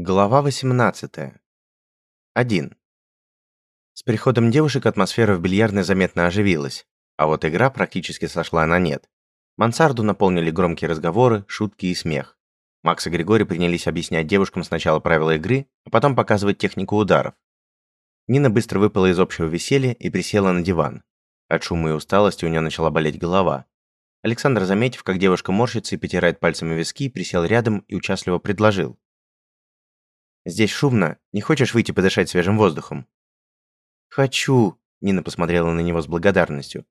Глава 18. 1. С приходом девушек атмосфера в бильярдной заметно оживилась, а вот игра практически сошла на нет. Мансарду наполнили громкие разговоры, шутки и смех. Макс и Григорий принялись объяснять девушкам сначала правила игры, а потом показывать технику ударов. Нина быстро выпала из общего веселья и присела на диван. От шума и усталости у нее начала болеть голова. Александр, заметив, как девушка морщится и потирает пальцами виски, присел рядом и участливо предложил. Здесь шумно. Не хочешь выйти подышать свежим воздухом?» «Хочу», — Нина посмотрела на него с благодарностью.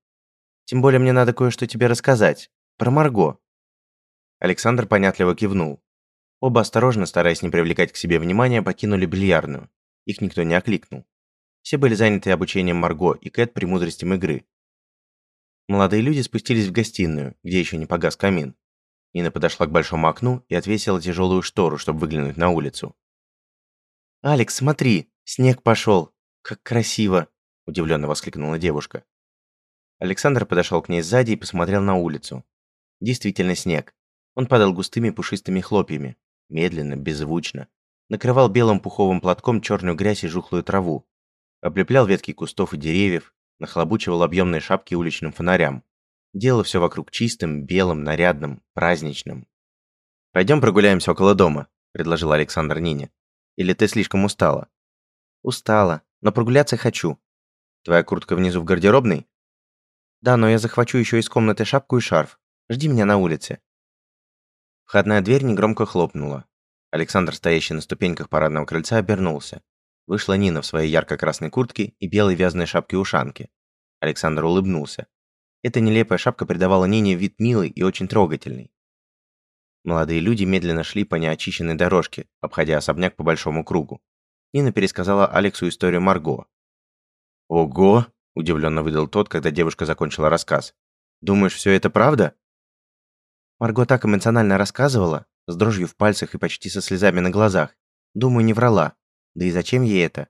«Тем более мне надо кое-что тебе рассказать. Про Марго». Александр понятливо кивнул. Оба осторожно, стараясь не привлекать к себе внимания, покинули бильярдную. Их никто не окликнул. Все были заняты обучением Марго и Кэт премудростям игры. Молодые люди спустились в гостиную, где еще не погас камин. Нина подошла к большому окну и отвесила тяжелую штору, чтобы выглянуть на улицу. «Алекс, смотри, снег пошел! Как красиво!» – удивленно воскликнула девушка. Александр подошел к ней сзади и посмотрел на улицу. Действительно снег. Он падал густыми пушистыми хлопьями, медленно, беззвучно. Накрывал белым пуховым платком черную грязь и жухлую траву. Облеплял ветки кустов и деревьев, нахлобучивал объемные шапки уличным фонарям. Делал все вокруг чистым, белым, нарядным, праздничным. «Пойдем прогуляемся около дома», – предложил Александр Нине. Или ты слишком устала?» «Устала, но прогуляться хочу». «Твоя куртка внизу в гардеробной?» «Да, но я захвачу еще из комнаты шапку и шарф. Жди меня на улице». Входная дверь негромко хлопнула. Александр, стоящий на ступеньках парадного крыльца, обернулся. Вышла Нина в своей ярко-красной куртке и белой вязаной шапке-ушанке. Александр улыбнулся. Эта нелепая шапка придавала Нине вид милый и очень трогательный. Молодые люди медленно шли по неочищенной дорожке, обходя особняк по большому кругу. Нина пересказала Алексу историю Марго. «Ого!» – удивленно выдал тот, когда девушка закончила рассказ. «Думаешь, все это правда?» Марго так эмоционально рассказывала, с дрожью в пальцах и почти со слезами на глазах. Думаю, не врала. Да и зачем ей это?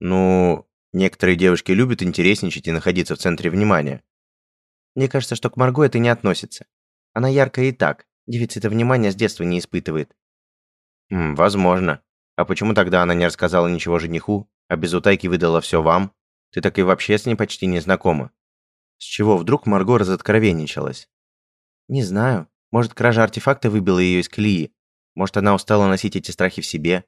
Ну, некоторые девушки любят интересничать и находиться в центре внимания. Мне кажется, что к Марго это не относится. Она яркая и так, Дефицита внимания с детства не испытывает. Хм, возможно. А почему тогда она не рассказала ничего жениху, а без утайки выдала все вам? Ты так и вообще с ней почти не знакома. С чего вдруг Марго разоткровенничалась? Не знаю. Может, кража артефакта выбила ее из колеи. Может, она устала носить эти страхи в себе.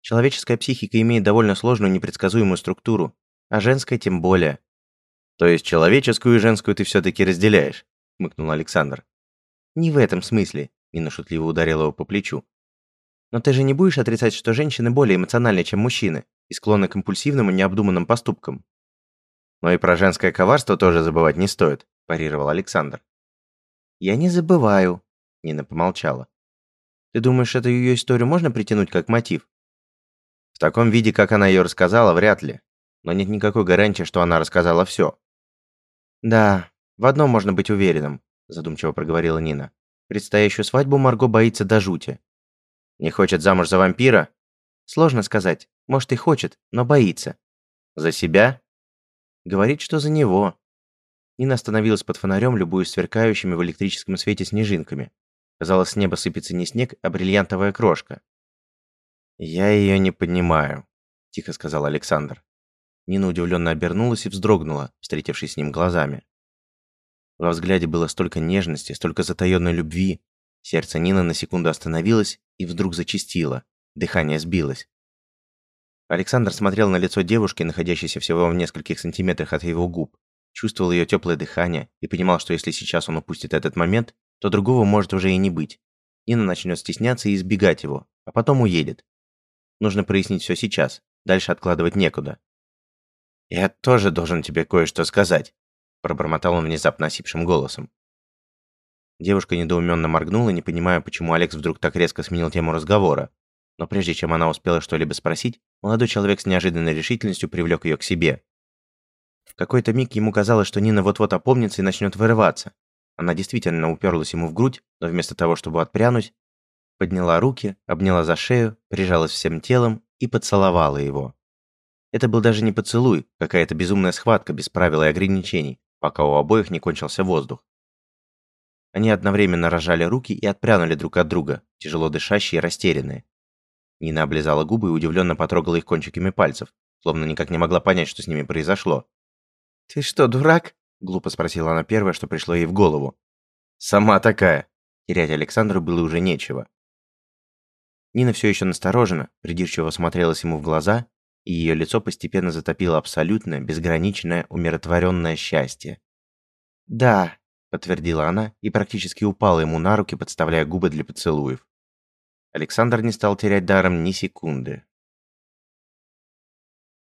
Человеческая психика имеет довольно сложную непредсказуемую структуру, а женская тем более. То есть человеческую и женскую ты все-таки разделяешь, хмыкнул Александр. «Не в этом смысле», – Нина шутливо ударила его по плечу. «Но ты же не будешь отрицать, что женщины более эмоциональны, чем мужчины, и склонны к импульсивным и необдуманным поступкам». «Но и про женское коварство тоже забывать не стоит», – парировал Александр. «Я не забываю», – Нина помолчала. «Ты думаешь, эту ее историю можно притянуть как мотив?» «В таком виде, как она ее рассказала, вряд ли. Но нет никакой гарантии, что она рассказала все». «Да, в одном можно быть уверенным задумчиво проговорила Нина. Предстоящую свадьбу Марго боится до жути. Не хочет замуж за вампира? Сложно сказать. Может и хочет, но боится. За себя? Говорит, что за него. Нина остановилась под фонарем, любуясь сверкающими в электрическом свете снежинками. Казалось, с неба сыпется не снег, а бриллиантовая крошка. «Я ее не понимаю», – тихо сказал Александр. Нина удивленно обернулась и вздрогнула, встретившись с ним глазами. Во взгляде было столько нежности, столько затаённой любви. Сердце Нины на секунду остановилось и вдруг зачастило. Дыхание сбилось. Александр смотрел на лицо девушки, находящейся всего в нескольких сантиметрах от его губ, чувствовал ее теплое дыхание и понимал, что если сейчас он упустит этот момент, то другого может уже и не быть. Нина начнет стесняться и избегать его, а потом уедет. Нужно прояснить все сейчас, дальше откладывать некуда. «Я тоже должен тебе кое-что сказать», пробормотал он внезапно осипшим голосом. Девушка недоуменно моргнула, не понимая, почему Алекс вдруг так резко сменил тему разговора. Но прежде чем она успела что-либо спросить, молодой человек с неожиданной решительностью привлек ее к себе. В какой-то миг ему казалось, что Нина вот-вот опомнится и начнет вырываться. Она действительно уперлась ему в грудь, но вместо того, чтобы отпрянуть, подняла руки, обняла за шею, прижалась всем телом и поцеловала его. Это был даже не поцелуй, какая-то безумная схватка без правил и ограничений, пока у обоих не кончился воздух. Они одновременно разжали руки и отпрянули друг от друга, тяжело дышащие и растерянные. Нина облизала губы и удивленно потрогала их кончиками пальцев, словно никак не могла понять, что с ними произошло. «Ты что, дурак?» – глупо спросила она первое, что пришло ей в голову. «Сама такая!» Терять Александру было уже нечего. Нина все еще настороженно, придирчиво смотрелась ему в глаза, и ее лицо постепенно затопило абсолютное, безграничное, умиротворенное счастье. «Да», — подтвердила она и практически упала ему на руки, подставляя губы для поцелуев. Александр не стал терять даром ни секунды.